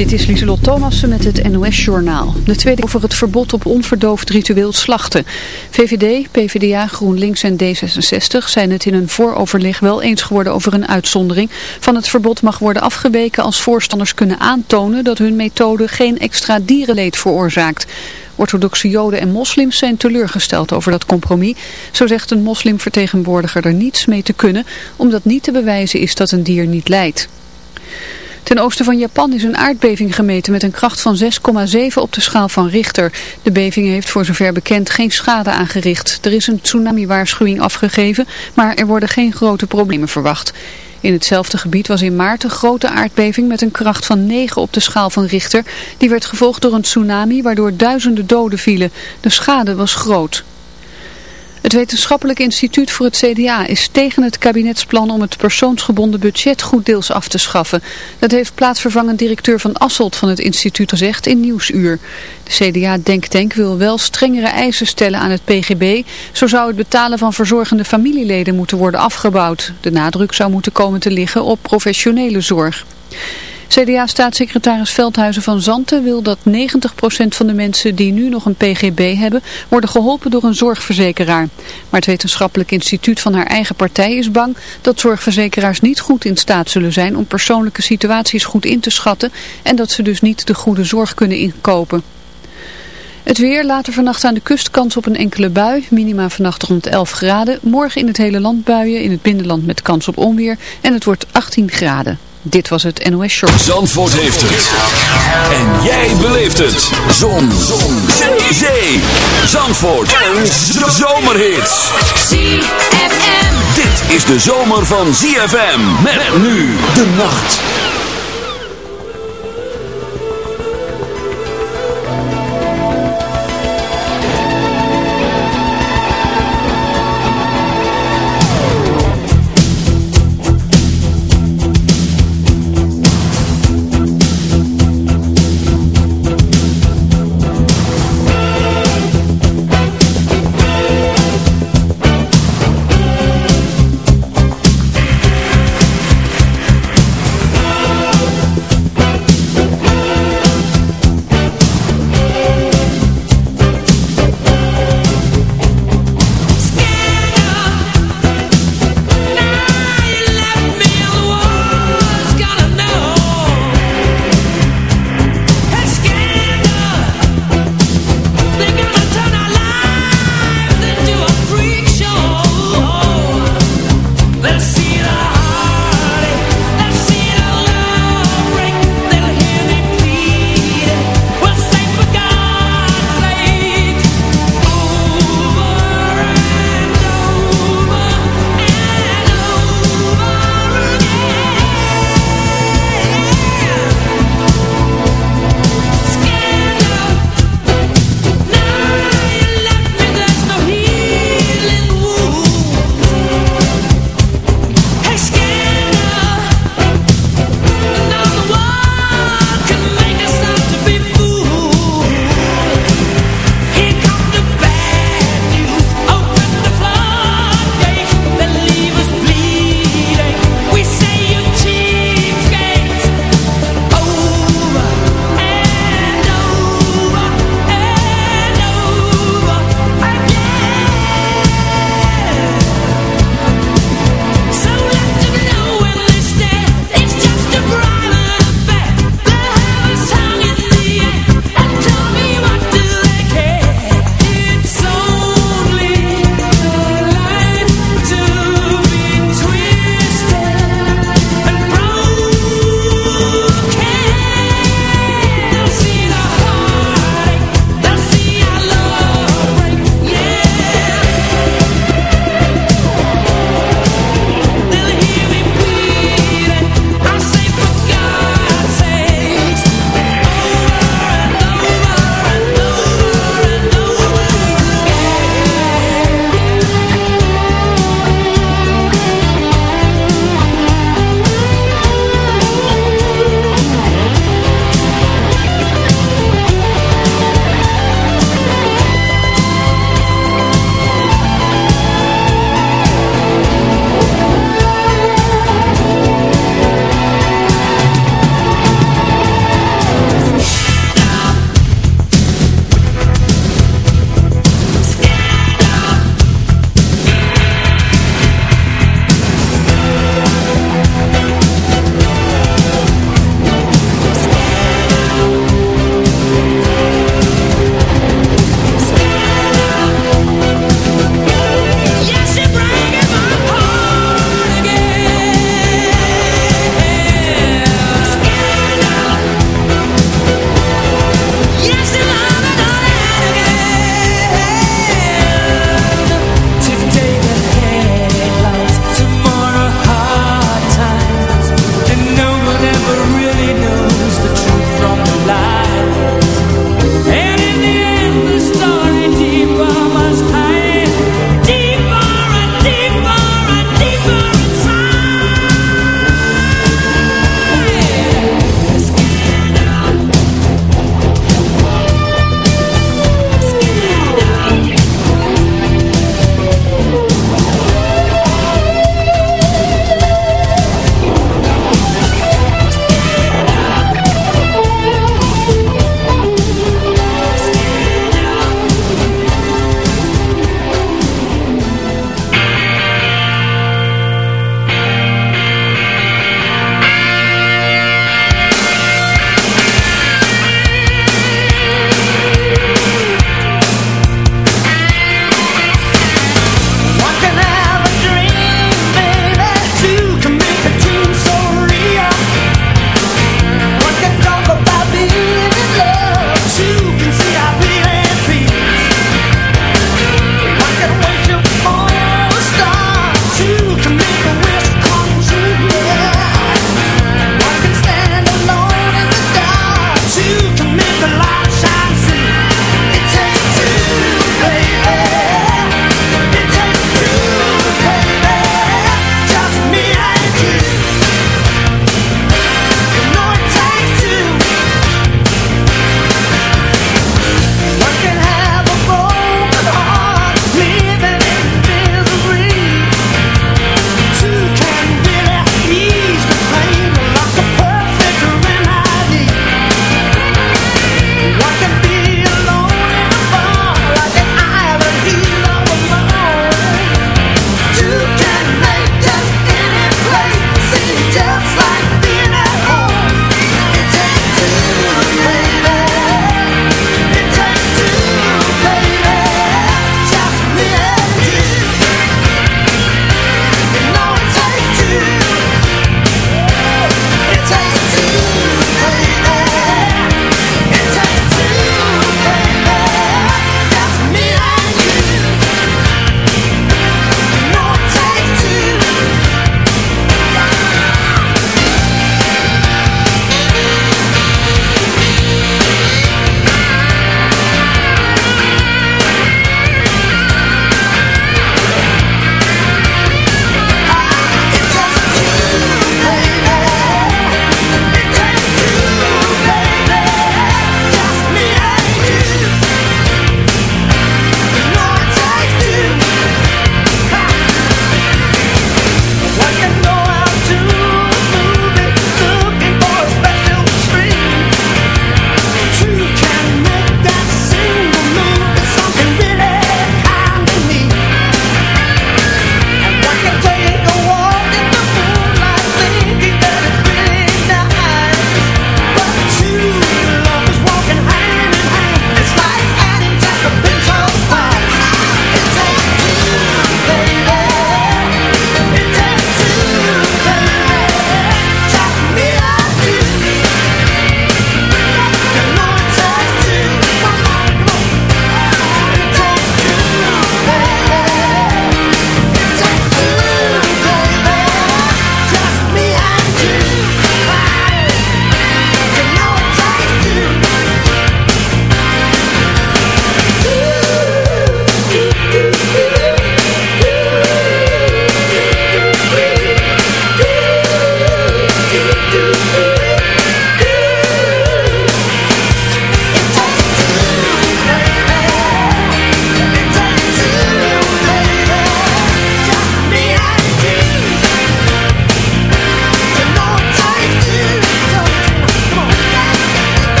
Dit is Lieselot Thomassen met het NOS-journaal. De tweede over het verbod op onverdoofd ritueel slachten. VVD, PvdA, GroenLinks en D66 zijn het in een vooroverleg wel eens geworden over een uitzondering. Van het verbod mag worden afgeweken als voorstanders kunnen aantonen dat hun methode geen extra dierenleed veroorzaakt. Orthodoxe joden en moslims zijn teleurgesteld over dat compromis. Zo zegt een moslimvertegenwoordiger er niets mee te kunnen, omdat niet te bewijzen is dat een dier niet lijdt. Ten oosten van Japan is een aardbeving gemeten met een kracht van 6,7 op de schaal van Richter. De beving heeft voor zover bekend geen schade aangericht. Er is een tsunami-waarschuwing afgegeven, maar er worden geen grote problemen verwacht. In hetzelfde gebied was in maart een grote aardbeving met een kracht van 9 op de schaal van Richter. Die werd gevolgd door een tsunami waardoor duizenden doden vielen. De schade was groot. Het Wetenschappelijk Instituut voor het CDA is tegen het kabinetsplan om het persoonsgebonden budget goed deels af te schaffen. Dat heeft plaatsvervangend directeur van Asselt van het instituut gezegd in Nieuwsuur. De CDA-denktank wil wel strengere eisen stellen aan het PGB. Zo zou het betalen van verzorgende familieleden moeten worden afgebouwd. De nadruk zou moeten komen te liggen op professionele zorg. CDA-staatssecretaris Veldhuizen van Zanten wil dat 90% van de mensen die nu nog een PGB hebben, worden geholpen door een zorgverzekeraar. Maar het wetenschappelijk instituut van haar eigen partij is bang dat zorgverzekeraars niet goed in staat zullen zijn om persoonlijke situaties goed in te schatten en dat ze dus niet de goede zorg kunnen inkopen. Het weer, later vannacht aan de kust kans op een enkele bui. Minima vannacht rond 11 graden. Morgen in het hele land buien, in het binnenland met kans op onweer. En het wordt 18 graden. Dit was het NOS Short. Zandvoort heeft het. En jij beleeft het. Zon. Zon. Zee. Zee. Zandvoort. Een zomerhit. ZFM. Dit is de zomer van ZFM. Met nu de nacht.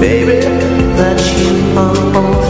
Baby, that you are all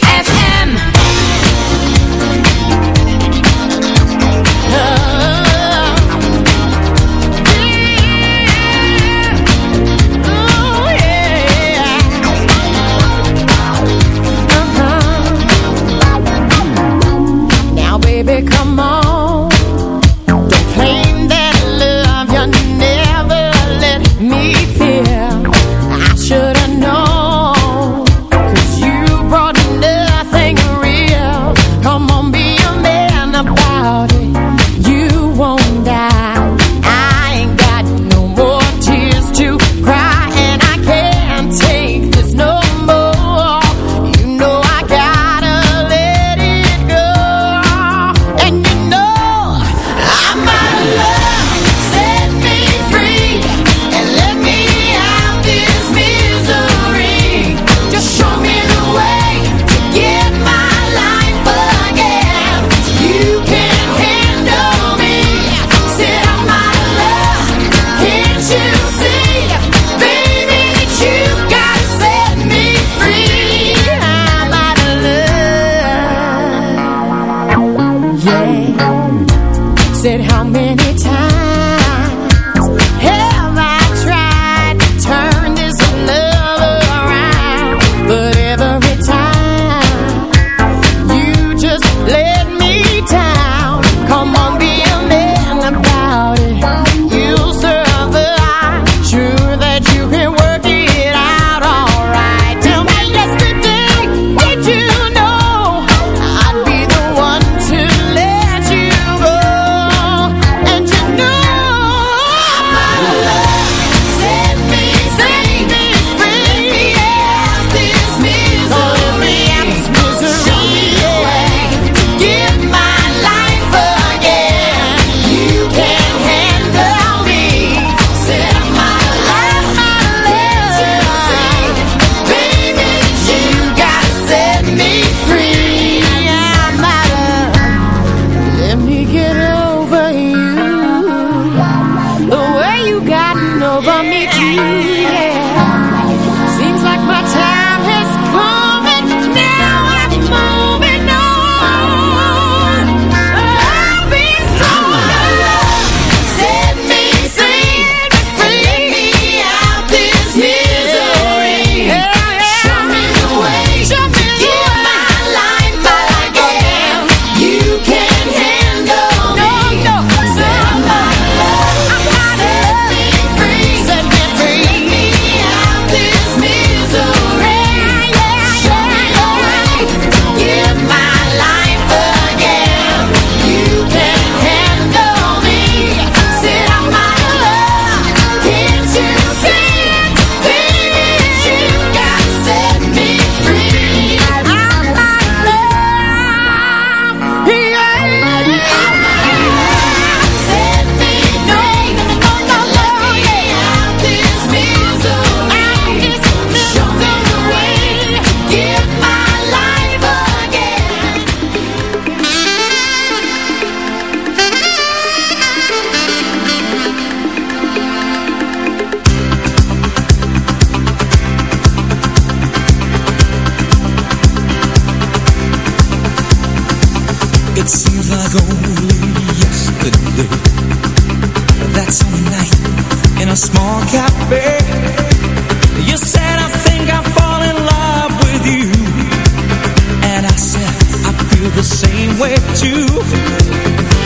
the same way too.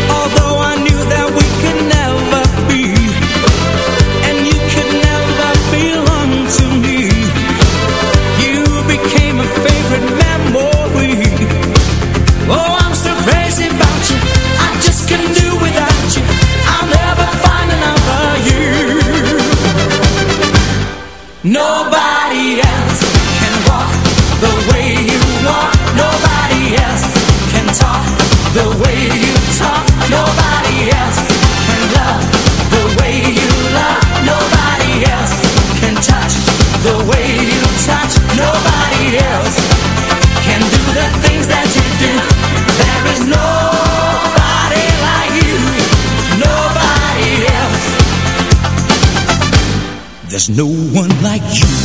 Although I knew that we could never be no one like you.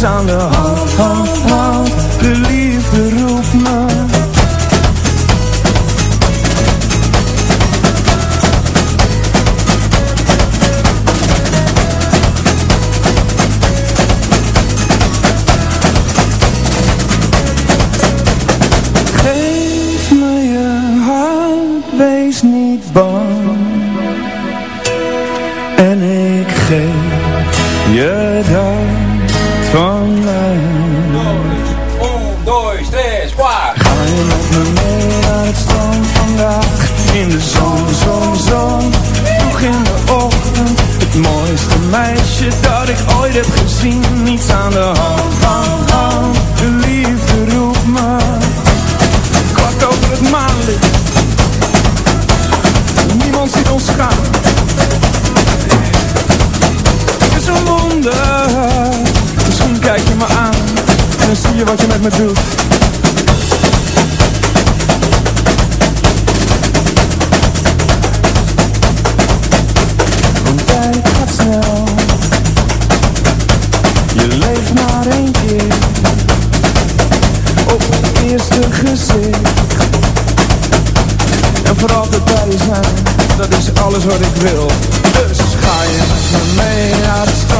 上的好 me mee naar